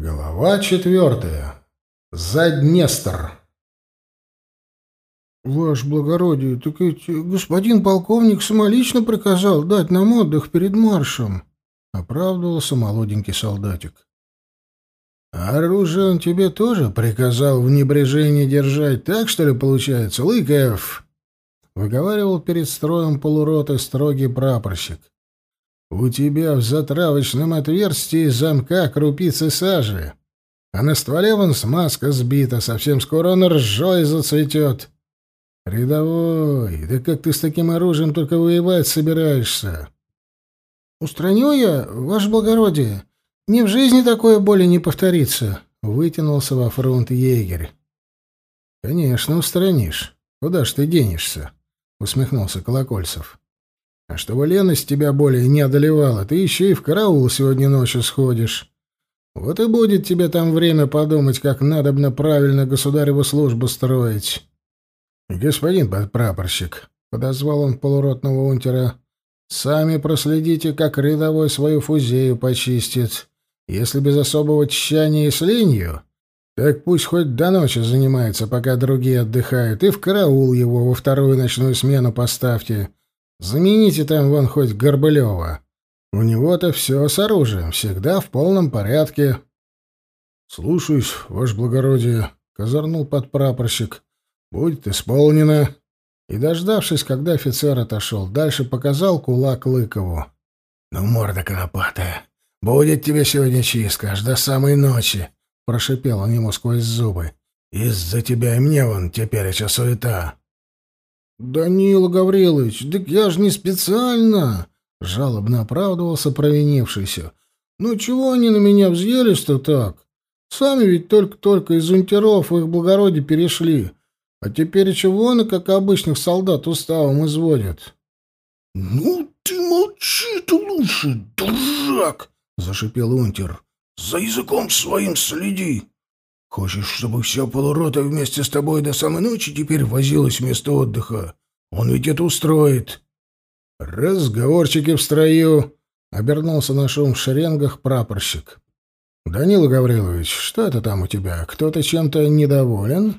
Глава четвертая. Заднестр. «Ваше благородие, так ведь господин полковник самолично приказал дать нам отдых перед маршем», — оправдывался молоденький солдатик. «Оружие он тебе тоже приказал в небрежении держать, так что ли получается, Лыков?» — выговаривал перед строем полуроты строгий прапорщик. У тебя в затравочном отверстии замка крупицы сажи, а на стволе вон смазка сбита, совсем скоро он ржой зацветет. Рядовой, да как ты с таким оружием только воевать собираешься? Устраню я, ваше благородие. Ни в жизни такое более не повторится, — вытянулся во фронт егерь. Конечно, устранишь. Куда ж ты денешься? — усмехнулся Колокольцев. А чтобы леность тебя более не одолевала, ты еще и в караул сегодня ночью сходишь. Вот и будет тебе там время подумать, как надобно правильно государеву службу строить. Господин подпрапорщик, — подозвал он полуротного унтера, — сами проследите, как рядовой свою фузею почистит. Если без особого тщания и с ленью, так пусть хоть до ночи занимается, пока другие отдыхают, и в караул его во вторую ночную смену поставьте. Замените там вон хоть Горбылева. У него-то все с оружием, всегда в полном порядке. — Слушаюсь, ваше благородие, — козырнул подпрапорщик. — Будет исполнено. И, дождавшись, когда офицер отошел, дальше показал кулак Лыкову. — Ну, морда конопатая, будет тебе сегодня чистка аж до самой ночи, — прошипел он ему сквозь зубы. — Из-за тебя и мне вон теперь еще суета. «Данила Гаврилович, так я же не специально!» — жалобно оправдывался провинившийся. «Ну чего они на меня взъелись-то так? Сами ведь только-только из унтеров в их благородие перешли, а теперь чего они, как обычных солдат, уставом изводят?» «Ну ты молчи-то лучше, дурак!» — зашипел унтер. «За языком своим следи!» Хочешь, чтобы вся полурота вместе с тобой до самой ночи теперь возилась вместо отдыха? Он ведь это устроит. Разговорчики в строю, обернулся на шум в шеренгах прапорщик. Данила Гаврилович, что это там у тебя? Кто-то чем-то недоволен?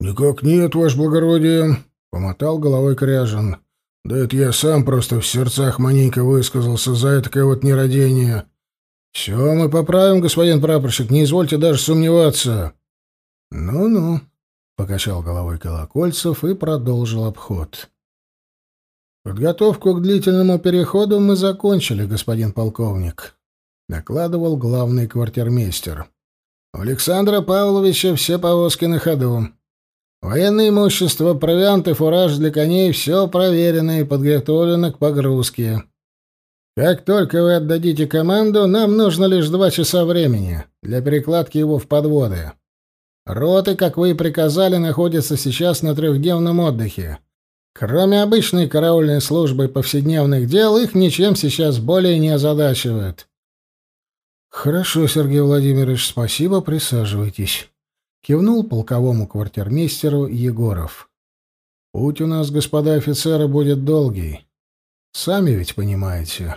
Никак нет, ваше благородие, помотал головой Кряжин. Да это я сам просто в сердцах маленько высказался за это вот нерадение. «Все мы поправим, господин прапорщик, не извольте даже сомневаться». «Ну-ну», — покачал головой Колокольцев и продолжил обход. «Подготовку к длительному переходу мы закончили, господин полковник», — докладывал главный квартирмейстер. «У Александра Павловича все повозки на ходу. Военное имущество, провиант и фураж для коней — все проверено и подготовлено к погрузке». Как только вы отдадите команду, нам нужно лишь два часа времени для перекладки его в подводы. Роты, как вы и приказали, находятся сейчас на трехдневном отдыхе. Кроме обычной караульной службы повседневных дел, их ничем сейчас более не озадачивают. Хорошо, Сергей Владимирович, спасибо, присаживайтесь. Кивнул полковому квартирмейстеру Егоров. Путь у нас, господа офицеры, будет долгий. Сами ведь понимаете.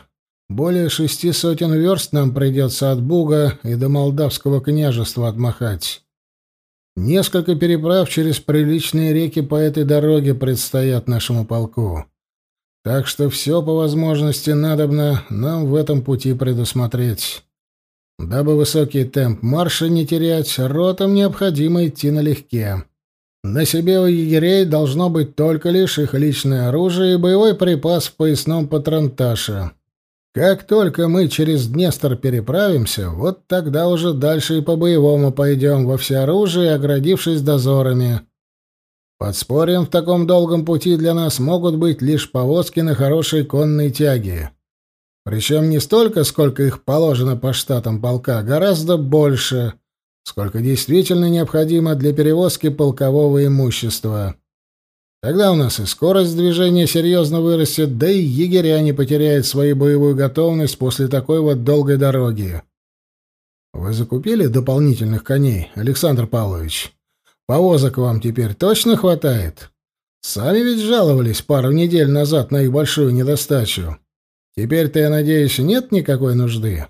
Более шести сотен верст нам придется от Буга и до Молдавского княжества отмахать. Несколько переправ через приличные реки по этой дороге предстоят нашему полку. Так что все по возможности надобно нам в этом пути предусмотреть. Дабы высокий темп марша не терять, ротам необходимо идти налегке. На себе у егерей должно быть только лишь их личное оружие и боевой припас в поясном патронташе. Как только мы через Днестр переправимся, вот тогда уже дальше и по-боевому пойдем во всеоружие, оградившись дозорами. Подспорьем в таком долгом пути для нас могут быть лишь повозки на хорошей конной тяге. Причем не столько, сколько их положено по штатам полка, гораздо больше — сколько действительно необходимо для перевозки полкового имущества. Тогда у нас и скорость движения серьезно вырастет, да и егеря не потеряют свою боевую готовность после такой вот долгой дороги. Вы закупили дополнительных коней, Александр Павлович? Повозок вам теперь точно хватает? Сами ведь жаловались пару недель назад на их большую недостачу. Теперь-то, я надеюсь, нет никакой нужды.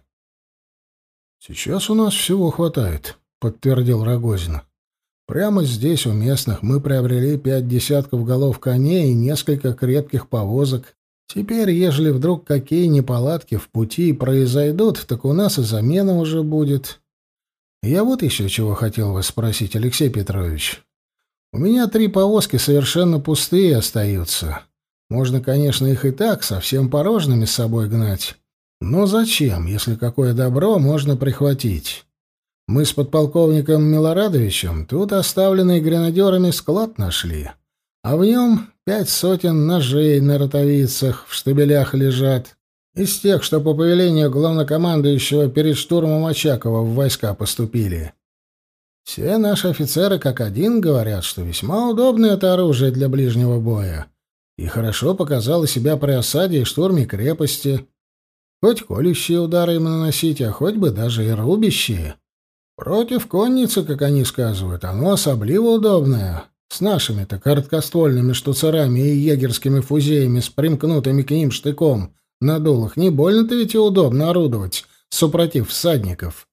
Сейчас у нас всего хватает, подтвердил Рогозин. Прямо здесь у местных мы приобрели пять десятков голов коней и несколько крепких повозок. Теперь, ежели вдруг какие неполадки в пути произойдут, так у нас и замена уже будет. Я вот еще чего хотел вас спросить, Алексей Петрович. У меня три повозки совершенно пустые остаются. Можно, конечно, их и так совсем порожными с собой гнать. Но зачем, если какое добро можно прихватить? Мы с подполковником Милорадовичем тут оставленный гренадерами склад нашли, а в нем пять сотен ножей на ротовицах в штабелях лежат, из тех, что по повелению главнокомандующего перед штурмом Очакова в войска поступили. Все наши офицеры как один говорят, что весьма удобное это оружие для ближнего боя и хорошо показало себя при осаде и штурме крепости. Хоть колющие удары им наносить, а хоть бы даже и рубящие. Против конницы, как они сказывают, оно особливо удобное. С нашими-то короткоствольными штуцерами и егерскими фузеями с примкнутыми к ним штыком на дулах не больно-то ведь и удобно орудовать, супротив всадников.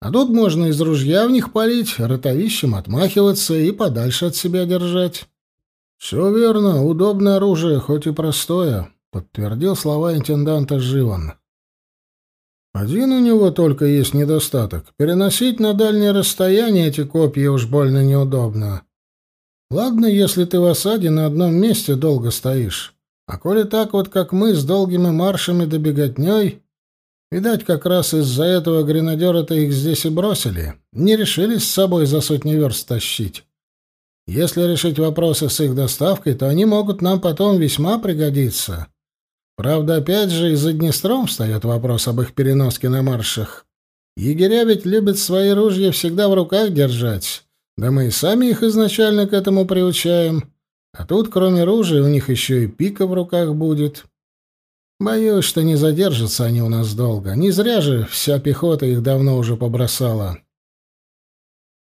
А тут можно из ружья в них палить, ротовищем отмахиваться и подальше от себя держать. — Все верно, удобное оружие, хоть и простое, — подтвердил слова интенданта Живан. Один у него только есть недостаток. Переносить на дальние расстояния эти копья уж больно неудобно. Ладно, если ты в осаде на одном месте долго стоишь. А коли так вот, как мы, с долгими маршами да беготней, видать, как раз из-за этого гренадера-то их здесь и бросили. Не решились с собой за сотни верст тащить. Если решить вопросы с их доставкой, то они могут нам потом весьма пригодиться. Правда, опять же, и за Днестром встает вопрос об их переноске на маршах. Егеря ведь любят свои ружья всегда в руках держать. Да мы и сами их изначально к этому приучаем. А тут, кроме ружья, у них еще и пика в руках будет. Боюсь, что не задержатся они у нас долго. Не зря же вся пехота их давно уже побросала.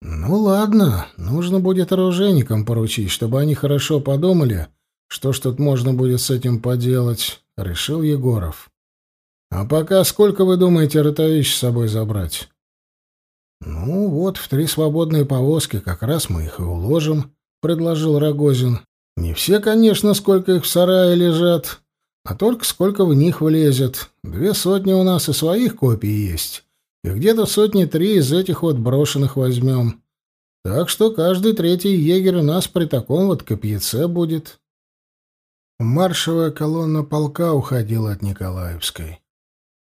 Ну ладно, нужно будет оружейникам поручить, чтобы они хорошо подумали, что ж тут можно будет с этим поделать решил Егоров. А пока сколько вы думаете ротовищ с собой забрать? Ну вот, в три свободные повозки как раз мы их и уложим, предложил Рогозин. Не все, конечно, сколько их в сарае лежат, а только сколько в них влезет. Две сотни у нас и своих копий есть, и где-то сотни три из этих вот брошенных возьмем. Так что каждый третий егерь у нас при таком вот копьеце будет. Маршевая колонна полка уходила от Николаевской.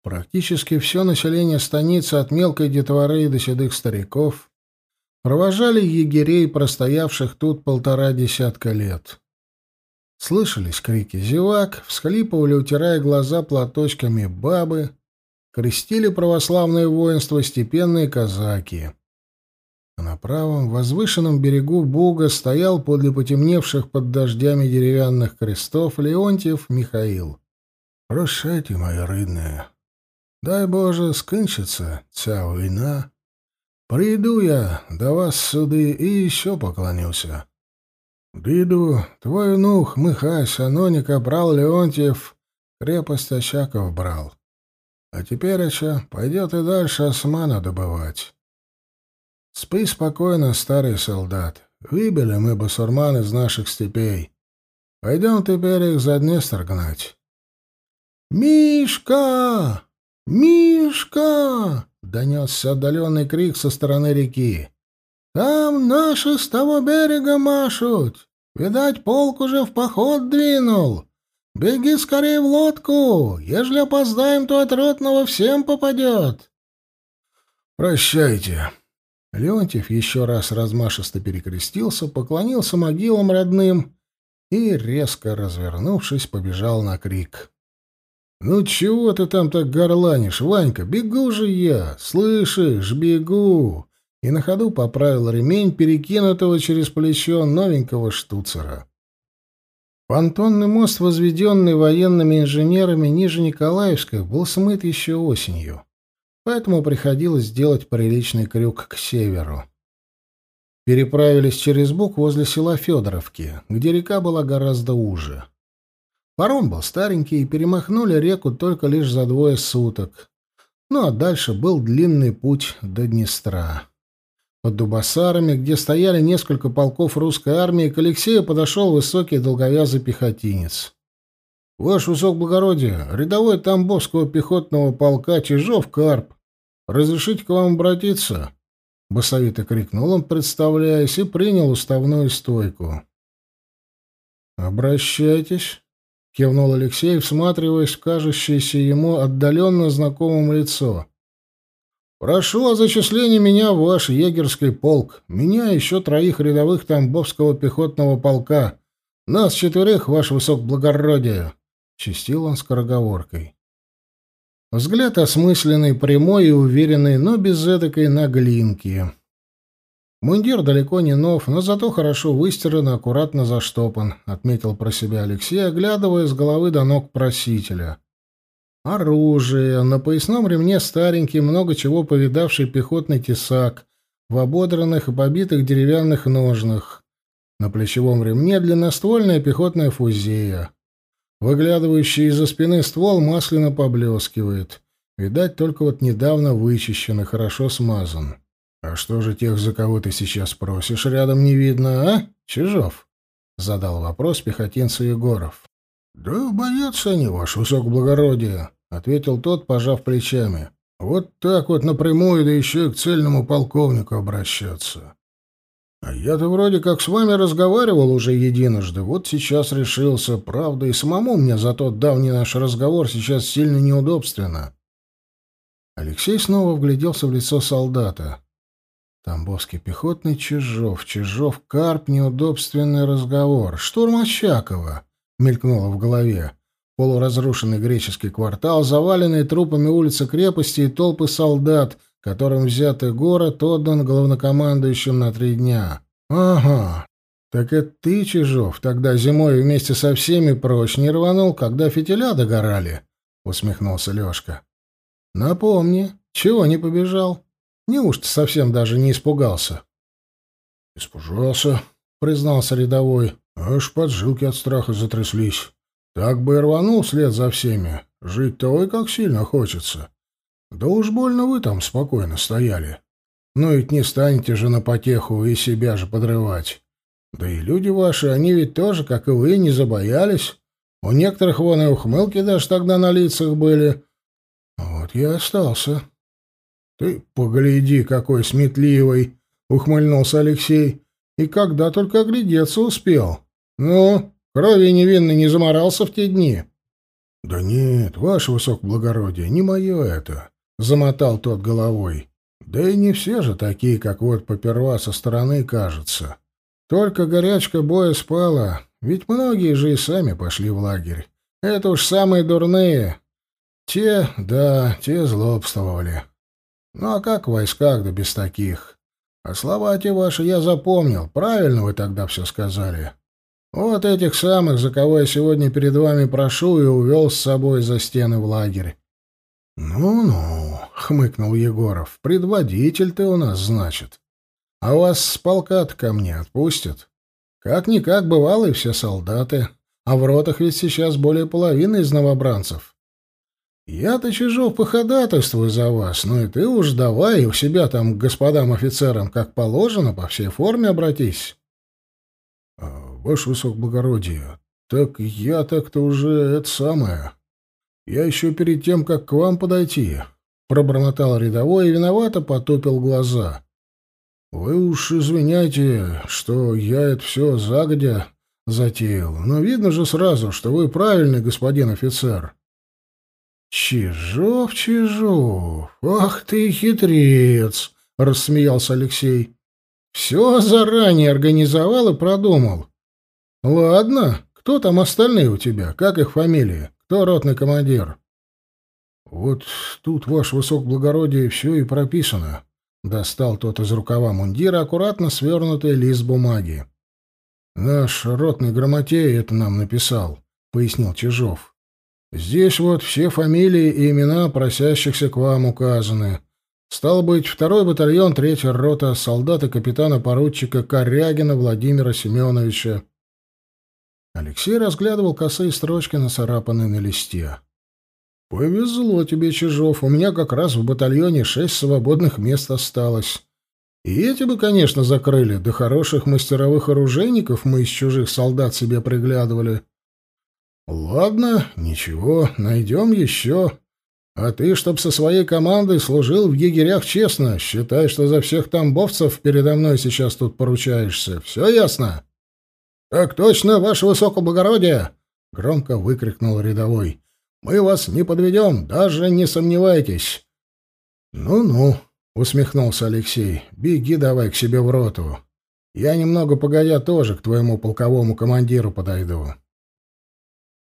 Практически все население станицы, от мелкой детворы до седых стариков, провожали егерей, простоявших тут полтора десятка лет. Слышались крики зевак, всхлипывали, утирая глаза платочками бабы, крестили православное воинство степенные казаки А на правом возвышенном берегу Буга стоял подле потемневших под дождями деревянных крестов Леонтьев Михаил. «Прощайте, моя рідная. Дай Боже, скінчиться ця війна. Приду я до вас сюди и еще поклонюся. Диду, твой внук Михась Аноника брал Леонтьев, крепость Очаков брал. А теперь, Ача, пойдет и дальше османа добывать. Спи спокойно, старый солдат. Выбили мы басурман из наших степей. Пойдем теперь их за Днестр гнать. «Мишка! Мишка!» — донесся отдаленный крик со стороны реки. «Там наши с того берега машут. Видать, полк уже в поход двинул. Беги скорее в лодку. Ежели опоздаем, то от ротного всем попадет». «Прощайте», Леонтьев еще раз размашисто перекрестился, поклонился могилам родным и, резко развернувшись, побежал на крик. «Ну чего ты там так горланишь, Ванька? Бегу же я! Слышишь, бегу!» И на ходу поправил ремень, перекинутого через плечо новенького штуцера. Понтонный мост, возведенный военными инженерами ниже Николаевска, был смыт еще осенью поэтому приходилось сделать приличный крюк к северу. Переправились через Буг возле села Федоровки, где река была гораздо уже. Паром был старенький, и перемахнули реку только лишь за двое суток. Ну а дальше был длинный путь до Днестра. Под Дубасарами, где стояли несколько полков русской армии, к Алексею подошел высокий долговязый пехотинец. «Ваше высокоблагородие, рядовой Тамбовского пехотного полка Чижов Карп. Разрешите к вам обратиться?» Басовито крикнул он, представляясь, и принял уставную стойку. «Обращайтесь», — кивнул Алексей, всматриваясь в кажущееся ему отдаленно знакомым лицо. «Прошу о зачислении меня в ваш егерский полк. Меня еще троих рядовых Тамбовского пехотного полка. Нас четверых, ваше высокоблагородие», — чистил он скороговоркой. Взгляд осмысленный, прямой и уверенный, но без эдакой наглинки. Мундир далеко не нов, но зато хорошо выстиран и аккуратно заштопан, отметил про себя Алексей, оглядывая с головы до ног просителя. Оружие, на поясном ремне старенький, много чего повидавший пехотный тесак, в ободранных и побитых деревянных ножнах. На плечевом ремне длинноствольная пехотная фузея. Выглядывающий из-за спины ствол масляно поблескивает. Видать, только вот недавно вычищен и хорошо смазан. «А что же тех, за кого ты сейчас просишь, рядом не видно, а, Чижов?» — задал вопрос пехотинцу Егоров. «Да боятся они, ваше высокоблагородие», — ответил тот, пожав плечами. «Вот так вот напрямую, да еще и к цельному полковнику обращаться. А я-то вроде как с вами разговаривал уже единожды, вот сейчас решился, правда, и самому мне за тот давний наш разговор сейчас сильно неудобственно». Алексей снова вгляделся в лицо солдата. Тамбовский пехотный Чижов, Чижов, Карп, неудобственный разговор. Штурм Очакова, мелькнуло в голове. Полуразрушенный греческий квартал, заваленные трупами улицы крепости и толпы солдат, которым взятый город отдан главнокомандующим на три дня. Ага, так это ты, Чижов, тогда зимой вместе со всеми прочь не рванул, когда фитиля догорали? Усмехнулся Лешка. Напомни, чего не побежал? Неужто совсем даже не испугался? — Испужался, — признался рядовой. Аж поджилки от страха затряслись. Так бы и рванул вслед за всеми. Жить-то ой как сильно хочется. Да уж больно вы там спокойно стояли. Ну ведь не станете же на потеху и себя же подрывать. Да и люди ваши, они ведь тоже, как и вы, не забоялись. У некоторых вон и ухмылки даже тогда на лицах были. Вот я остался. «Ты погляди, какой сметливый!» — ухмыльнулся Алексей. «И когда только оглядеться успел. Ну, крови невинно не заморался в те дни». «Да нет, ваше высокоблагородие, не мое это», — замотал тот головой. «Да и не все же такие, как вот поперва со стороны кажется. Только горячка боя спала, ведь многие же и сами пошли в лагерь. Это уж самые дурные. Те, да, те злобствовали. Ну а как в войсках, да без таких? А слова те ваши я запомнил. Правильно вы тогда все сказали. Вот этих самых, за кого я сегодня перед вами прошу, и увел с собой за стены в лагерь. «Ну-ну», — хмыкнул Егоров, — «предводитель ты у нас, значит. А вас с полка ко мне отпустят? Как-никак бывало и все солдаты, а в ротах ведь сейчас более половины из новобранцев. Я-то, Чижов, походатайствую за вас, ну и ты уж давай у себя там к господам офицерам, как положено, по всей форме обратись. А, ваше высокоблагородие, так я так-то уже это самое. Я еще перед тем, как к вам подойти, пробормотал рядовой и виновато потупил глаза. Вы уж извиняйте, что я это все загодя затеял, но видно же сразу, что вы правильный господин офицер. «Чижов, Чижов, ах ты хитрец!» — рассмеялся Алексей. «Все заранее организовал и продумал. Ладно, кто там остальные у тебя? Как их фамилии? Кто ротный командир?» «Вот тут, ваше высокоблагородие, все и прописано». Достал тот из рукава мундира аккуратно свернутый лист бумаги. «Наш ротный грамотей это нам написал», — пояснил Чижов. Здесь вот все фамилии и имена просящихся к вам указаны. Стал быть, второй батальон, третья рота, солдаты капитана-поручика Корягина Владимира Семеновича. Алексей разглядывал косые строчки, нацарапанные на листе. Повезло тебе, Чижов. У меня как раз в батальоне шесть свободных мест осталось. И эти бы, конечно, закрыли. До хороших мастеровых оружейников мы из чужих солдат себе приглядывали. Ладно, ничего, найдем еще. А ты, чтоб со своей командой служил в егерях честно, считай, что за всех тамбовцев передо мной сейчас тут поручаешься. Все ясно? — Так точно, ваше высокоблагородие! — громко выкрикнул рядовой. — Мы вас не подведем, даже не сомневайтесь. «Ну — Ну-ну, — усмехнулся Алексей, — беги давай к себе в роту. Я немного погодя тоже к твоему полковому командиру подойду.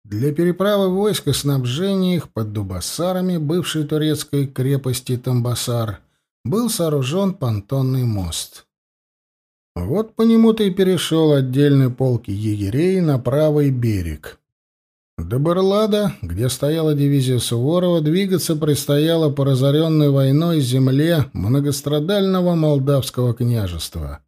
Для переправы войск и снабжения их под Дубасарами бывшей турецкой крепости Тамбасар был сооружен понтонный мост. Вот по нему-то и перешел отдельный полк егерей на правый берег. До Берлада, где стояла дивизия Суворова, двигаться предстояло по разоренной войной земле многострадального молдавского княжества.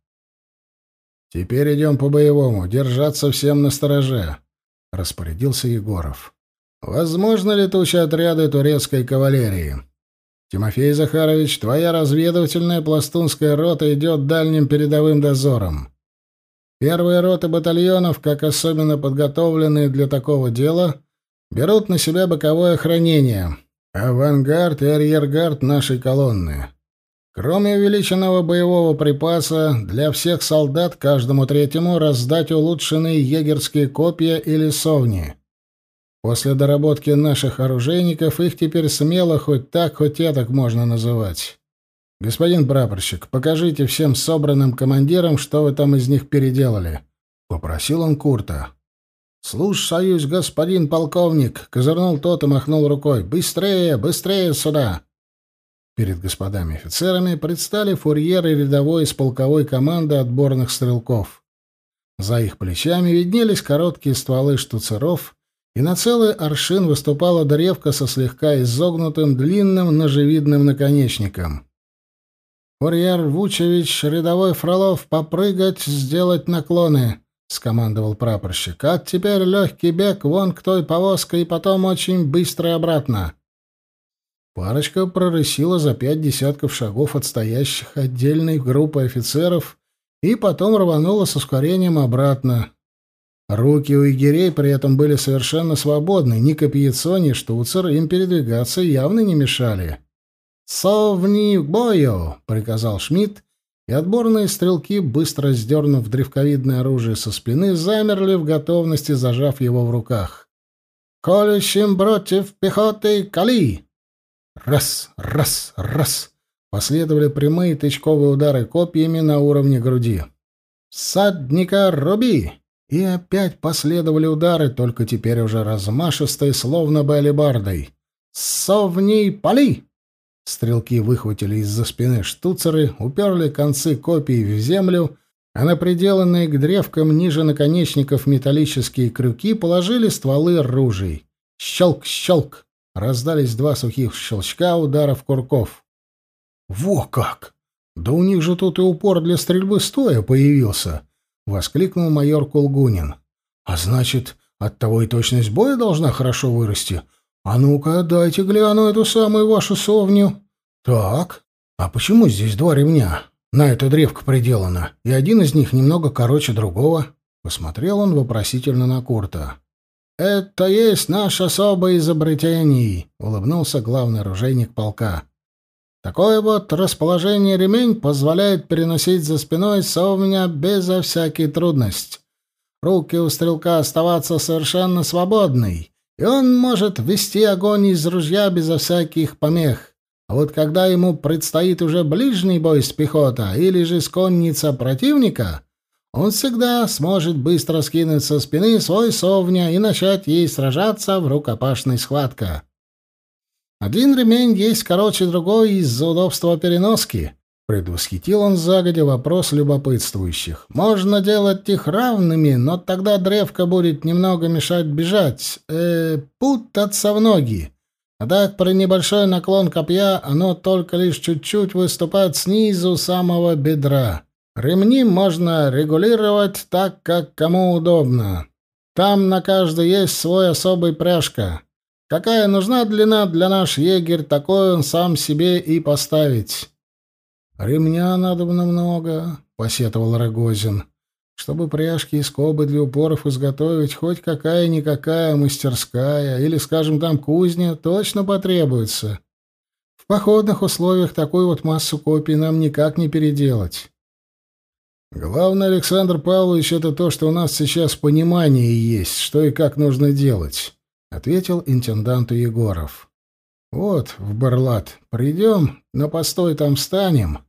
«Теперь идем по-боевому, держаться всем на стороже», — распорядился Егоров. «Возможно ли туча отряды турецкой кавалерии?» «Тимофей Захарович, твоя разведывательная пластунская рота идет дальним передовым дозором. Первые роты батальонов, как особенно подготовленные для такого дела, берут на себя боковое охранение, авангард и арьергард нашей колонны. Кроме увеличенного боевого припаса, для всех солдат каждому третьему раздать улучшенные егерские копья или совни. После доработки наших оружейников их теперь смело хоть так, хоть так можно называть. Господин прапорщик, покажите всем собранным командирам, что вы там из них переделали, попросил он Курта. «Слушаюсь, господин полковник!» — козырнул тот и махнул рукой. «Быстрее, быстрее сюда!» Перед господами офицерами предстали фурьеры рядовой из полковой команды отборных стрелков. За их плечами виднелись короткие стволы штуцеров, и на целый аршин выступала древка со слегка изогнутым длинным ножевидным наконечником. «Фурьер Вучевич, рядовой Фролов, попрыгать, сделать наклоны!» — скомандовал прапорщик. «А теперь легкий бег вон к той повозке и потом очень быстро обратно!» Парочка прорысила за пять десятков шагов от стоящих отдельной группы офицеров и потом рванула с ускорением обратно. Руки у егерей при этом были совершенно свободны, ни копьецо, ни штуцер им передвигаться явно не мешали. «Совни бою!» — приказал Шмидт, и отборные стрелки, быстро сдернув древковидное оружие со спины, замерли в готовности, зажав его в руках. «Колющим против пехоты кали!» Раз, раз, раз. Последовали прямые тычковые удары копьями на уровне груди. «Садника руби!» И опять последовали удары, только теперь уже размашистые, словно бы алебардой. «Совни пали!» Стрелки выхватили из-за спины штуцеры, уперли концы копий в землю, а на приделанные к древкам ниже наконечников металлические крюки положили стволы ружей. Щелк-щелк! Раздались два сухих щелчка ударов курков. «Во как! Да у них же тут и упор для стрельбы стоя появился!» — воскликнул майор Кулгунин. «А значит, оттого и точность боя должна хорошо вырасти. А ну-ка, дайте гляну эту самую вашу совню. Так, а почему здесь два ремня? На эту древко приделано, и один из них немного короче другого?» Посмотрел он вопросительно на Курта. «Это есть наше особое изобретение», — улыбнулся главный оружейник полка. «Такое вот расположение ремень позволяет переносить за спиной совня безо всякой трудности. Руки у стрелка оставаться совершенно свободной, и он может вести огонь из ружья безо всяких помех. А вот когда ему предстоит уже ближний бой с пехотой или же с конница противника, он всегда сможет быстро скинуть со спины свой совня и начать ей сражаться в рукопашной схватке. Один ремень есть короче другой из-за удобства переноски. Предвосхитил он загодя вопрос любопытствующих. Можно делать их равными, но тогда древко будет немного мешать бежать, э, путаться в ноги. А так при небольшой наклон копья оно только лишь чуть-чуть выступает снизу самого бедра. Ремни можно регулировать так, как кому удобно. Там на каждый есть свой особый пряжка. Какая нужна длина для наш егерь, такой он сам себе и поставить. Ремня надо много, посетовал Рогозин. Чтобы пряжки и скобы для упоров изготовить, хоть какая-никакая мастерская или, скажем, там кузня, точно потребуется. В походных условиях такую вот массу копий нам никак не переделать. Главное, Александр Павлович, это то, что у нас сейчас понимание есть, что и как нужно делать, — ответил интенданту Егоров. Вот, в Барлат придем, на постой там встанем,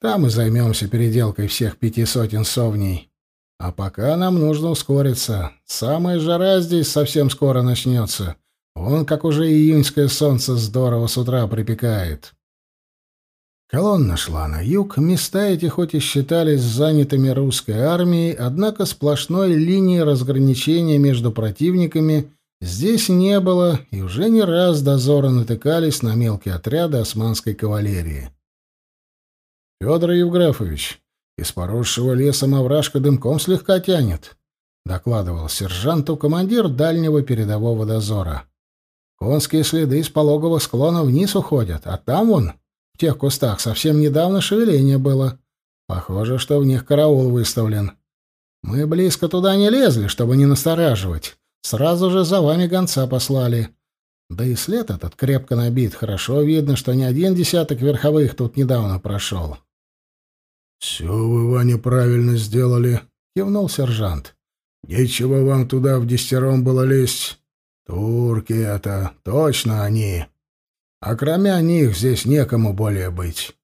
там и займемся переделкой всех пяти сотен совней. А пока нам нужно ускориться. Самая жара здесь совсем скоро начнется. Вон как уже июньское солнце здорово с утра припекает. Колонна шла на юг, места эти хоть и считались занятыми русской армией, однако сплошной линии разграничения между противниками здесь не было, и уже не раз дозоры натыкались на мелкие отряды османской кавалерии. «Федор Евграфович, из поросшего лесом овражка дымком слегка тянет», — докладывал сержанту командир дальнего передового дозора. «Конские следы с пологого склона вниз уходят, а там вон, в тех кустах, совсем недавно шевеление было. Похоже, что в них караул выставлен. Мы близко туда не лезли, чтобы не настораживать. Сразу же за вами гонца послали». Да и след этот крепко набит. Хорошо видно, что не один десяток верховых тут недавно прошел. «Все вы, Ваня, правильно сделали», — кивнул сержант. «Нечего вам туда в десятером было лезть. Турки это, точно они. А кроме них здесь некому более быть.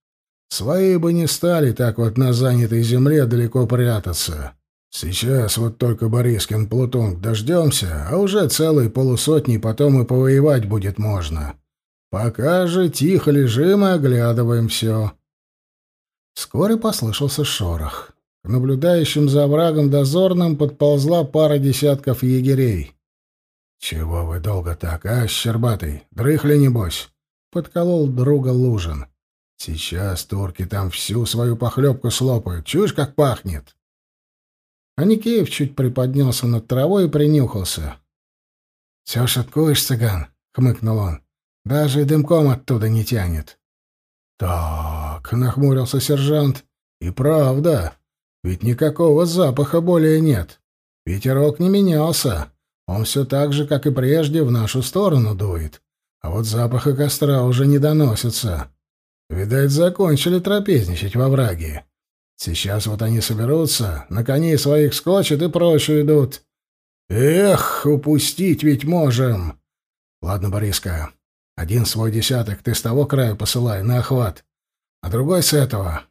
Свои бы не стали так вот на занятой земле далеко прятаться. Сейчас вот только Борискин Плутонг дождемся, а уже целой полусотни потом и повоевать будет можно. Пока же тихо лежим и оглядываем все». Вскоре послышался шорох. К наблюдающим за оврагом дозорным подползла пара десятков егерей. «Чего вы долго так, а, Щербатый? Дрыхли, небось?» — подколол друга Лужин. «Сейчас турки там всю свою похлебку слопают. Чуешь, как пахнет?» Аникеев чуть приподнялся над травой и принюхался. «Все шуткуешь, цыган?» — хмыкнул он. «Даже дымком оттуда не тянет». «Так», — нахмурился сержант, — «и правда, ведь никакого запаха более нет. Ветерок не менялся, он все так же, как и прежде, в нашу сторону дует, а вот запаха костра уже не доносится. Видать, закончили трапезничать во враге. Сейчас вот они соберутся, на коней своих скочат и прочь уйдут. Эх, упустить ведь можем. Ладно, Бориска, один свой десяток ты с того края посылай на охват, а другой с этого.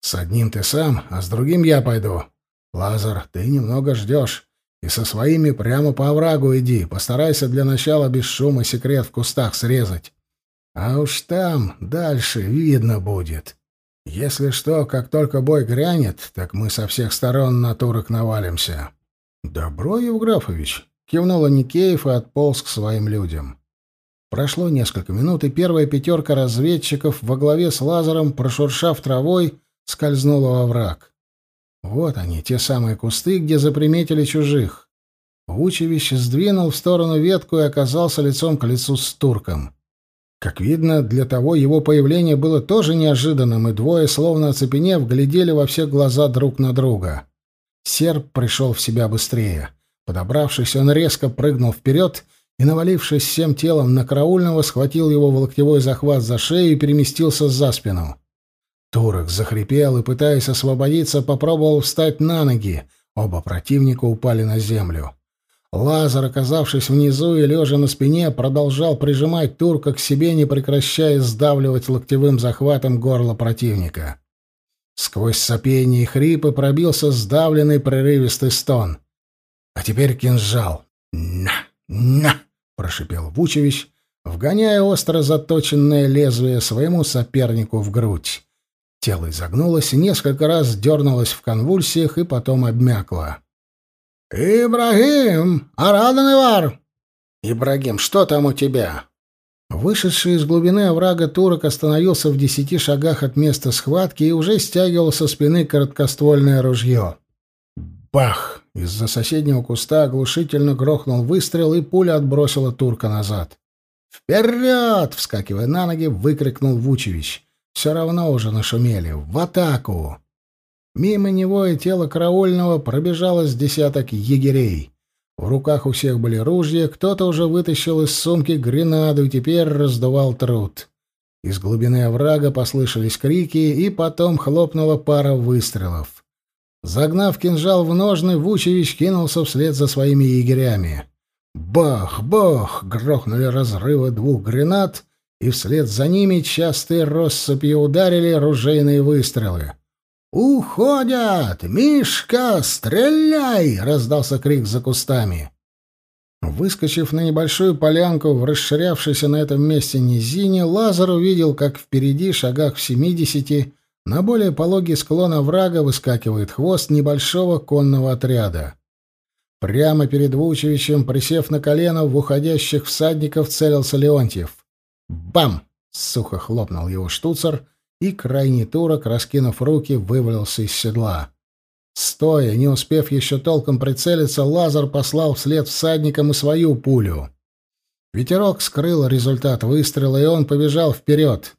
С одним ты сам, а с другим я пойду. Лазар, ты немного ждешь. И со своими прямо по оврагу иди. Постарайся для начала без шума секрет в кустах срезать. А уж там дальше видно будет. Если что, как только бой грянет, так мы со всех сторон на турок навалимся. Добро, Евграфович, кивнула Никеев и отполз к своим людям. Прошло несколько минут, и первая пятерка разведчиков во главе с лазером, прошуршав травой, скользнула во враг. Вот они, те самые кусты, где заприметили чужих. Вучевич сдвинул в сторону ветку и оказался лицом к лицу с турком. Как видно, для того его появление было тоже неожиданным, и двое, словно оцепенев, глядели во все глаза друг на друга. Серб пришел в себя быстрее. Подобравшись, он резко прыгнул вперед и, навалившись всем телом на караульного, схватил его в локтевой захват за шею и переместился за спину. Турок захрипел и, пытаясь освободиться, попробовал встать на ноги. Оба противника упали на землю. Лазар, оказавшись внизу и лежа на спине, продолжал прижимать турка к себе, не прекращая сдавливать локтевым захватом горло противника. Сквозь сопение и хрипы пробился сдавленный прерывистый стон. А теперь кинжал. На! «На!» — прошипел Вучевич, вгоняя остро заточенное лезвие своему сопернику в грудь. Тело изогнулось, несколько раз дернулось в конвульсиях и потом обмякло. «Ибрагим! Арадан Ивар!» «Ибрагим, что там у тебя?» Вышедший из глубины оврага турок остановился в десяти шагах от места схватки и уже стягивал со спины короткоствольное ружье. Бах! из-за соседнего куста оглушительно грохнул выстрел, и пуля отбросила турка назад. «Вперед!» — вскакивая на ноги, выкрикнул Вучевич. «Все равно уже нашумели. В атаку!» Мимо него и тело караульного пробежало с десяток егерей. В руках у всех были ружья, кто-то уже вытащил из сумки гренаду и теперь раздувал труд. Из глубины оврага послышались крики, и потом хлопнула пара выстрелов. Загнав кинжал в ножны, Вучевич кинулся вслед за своими егерями. Бах, бах! Грохнули разрывы двух гранат, и вслед за ними частые россыпью ударили ружейные выстрелы. «Уходят! Мишка, стреляй!» — раздался крик за кустами. Выскочив на небольшую полянку в расширявшейся на этом месте низине, Лазар увидел, как впереди, шагах в семидесяти, на более пологий склон оврага выскакивает хвост небольшого конного отряда. Прямо перед Вучевичем, присев на колено, в уходящих всадников целился Леонтьев. «Бам!» — сухо хлопнул его штуцер, и крайний турок, раскинув руки, вывалился из седла. Стоя, не успев еще толком прицелиться, Лазар послал вслед всадникам и свою пулю. Ветерок скрыл результат выстрела, и он побежал вперед.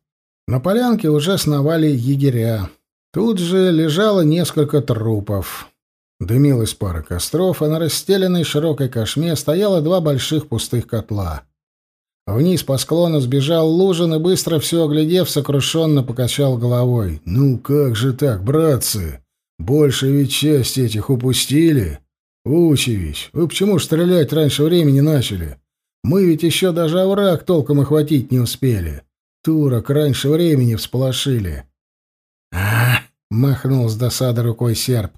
На полянке уже сновали егеря. Тут же лежало несколько трупов. Дымилась пара костров, а на расстеленной широкой кошме стояло два больших пустых котла. Вниз по склону сбежал Лужин и, быстро все оглядев, сокрушенно покачал головой. «Ну как же так, братцы? Больше ведь часть этих упустили. Учевич, вы почему стрелять раньше времени начали? Мы ведь еще даже овраг толком охватить не успели. Турок раньше времени всполошили». «А!» — махнул с досады рукой серп.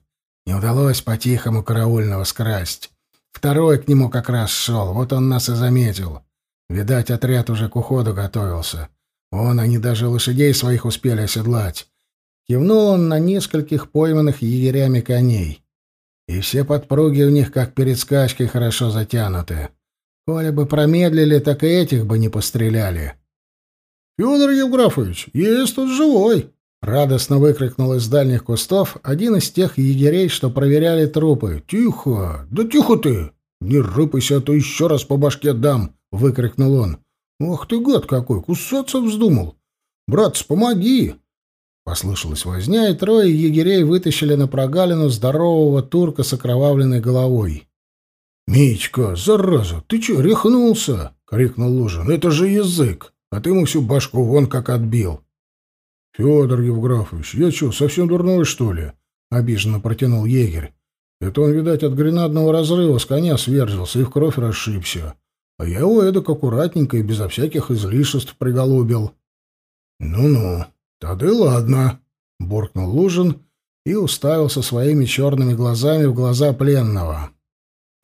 Не удалось по-тихому караульного скрасть. Второй к нему как раз шел, вот он нас и заметил. Видать, отряд уже к уходу готовился. Вон они даже лошадей своих успели оседлать. Кивнул он на нескольких пойманных егерями коней. И все подпруги у них, как перед скачкой, хорошо затянуты. Коли бы промедлили, так и этих бы не постреляли. — Федор Евграфович, есть тут живой! Радостно выкрикнул из дальних кустов один из тех егерей, что проверяли трупы. «Тихо! Да тихо ты! Не рыпайся, а то еще раз по башке дам!» — выкрикнул он. «Ох ты, гад какой! Кусаться вздумал! Братцы, помоги!» Послышалась возня, и трое егерей вытащили на прогалину здорового турка с окровавленной головой. «Мичка, зараза, ты че, рехнулся?» — крикнул Лужин. «Это же язык! А ты ему всю башку вон как отбил!» «Федор Евграфович, я что, совсем дурной, что ли?» — обиженно протянул егерь. «Это он, видать, от гренадного разрыва с коня сверзился и в кровь расшибся. А я его эдак аккуратненько и безо всяких излишеств приголубил». «Ну-ну, тогда ладно», — буркнул Лужин и уставился своими черными глазами в глаза пленного.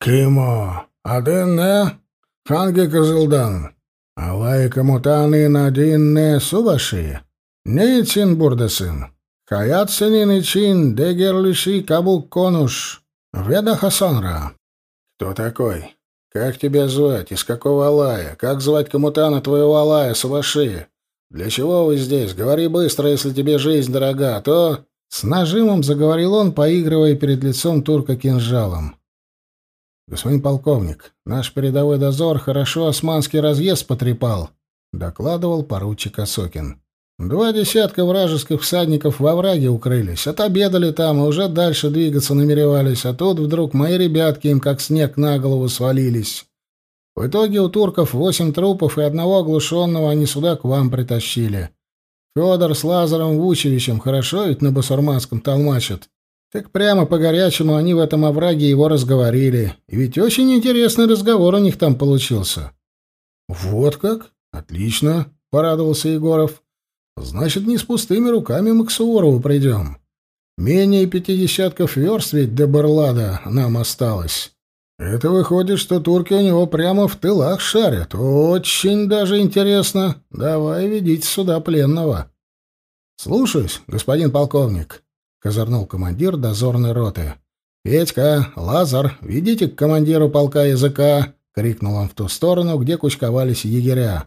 «Кимо, один не? Ханги Козылдан, алайка мутаны надин не субаши?» Нейцин бурдасин. Хаятсенин ичин дегерлиши кабук конуш. Веда Хасанра. Кто такой? Как тебя звать? Из какого алая? Как звать комутана твоего алая, Саваши? Для чего вы здесь? Говори быстро, если тебе жизнь дорога, то...» С нажимом заговорил он, поигрывая перед лицом турка кинжалом. «Господин полковник, наш передовой дозор хорошо османский разъезд потрепал», — докладывал поручик Осокин. Два десятка вражеских всадников во враге укрылись, отобедали там и уже дальше двигаться намеревались, а тут вдруг мои ребятки им как снег на голову свалились. В итоге у турков восемь трупов и одного оглушенного они сюда к вам притащили. Федор с Лазаром Вучевичем хорошо ведь на басурманском толмачат. Так прямо по-горячему они в этом овраге его разговорили. И ведь очень интересный разговор у них там получился. — Вот как? Отлично, — порадовался Егоров. Значит, не с пустыми руками мы к Суворову придем. Менее пяти десятков верст ведь до Барлада нам осталось. Это выходит, что турки у него прямо в тылах шарят. Очень даже интересно. Давай ведите сюда пленного. — Слушаюсь, господин полковник, — козырнул командир дозорной роты. — Петька, Лазар, ведите к командиру полка языка, — крикнул он в ту сторону, где кучковались егеря.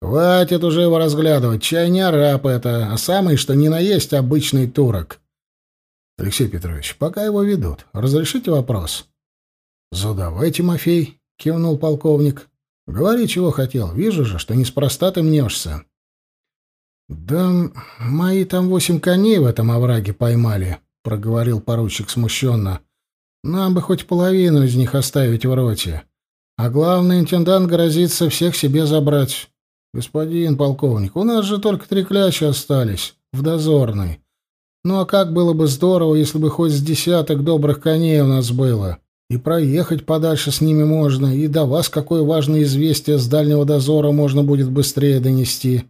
Хватит уже его разглядывать, чай не араб это, а самый, что ни на есть, обычный турок. Алексей Петрович, пока его ведут, разрешите вопрос? Задавай, Тимофей, кивнул полковник. Говори, чего хотел. Вижу же, что неспроста ты мнешься. Да мои там восемь коней в этом овраге поймали, проговорил поручик смущенно. Нам бы хоть половину из них оставить в роте. А главный интендант грозится всех себе забрать. Господин полковник, у нас же только три клячи остались в дозорной. Ну а как было бы здорово, если бы хоть с десяток добрых коней у нас было. И проехать подальше с ними можно, и до вас какое важное известие с дальнего дозора можно будет быстрее донести.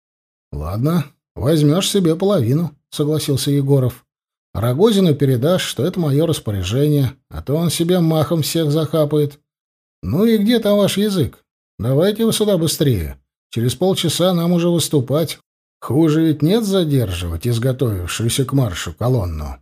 — Ладно, возьмешь себе половину, — согласился Егоров. — Рогозину передашь, что это мое распоряжение, а то он себе махом всех захапает. Ну и где там ваш язык? Давайте вы сюда быстрее. Через полчаса нам уже выступать. Хуже ведь нет задерживать изготовившуюся к маршу колонну.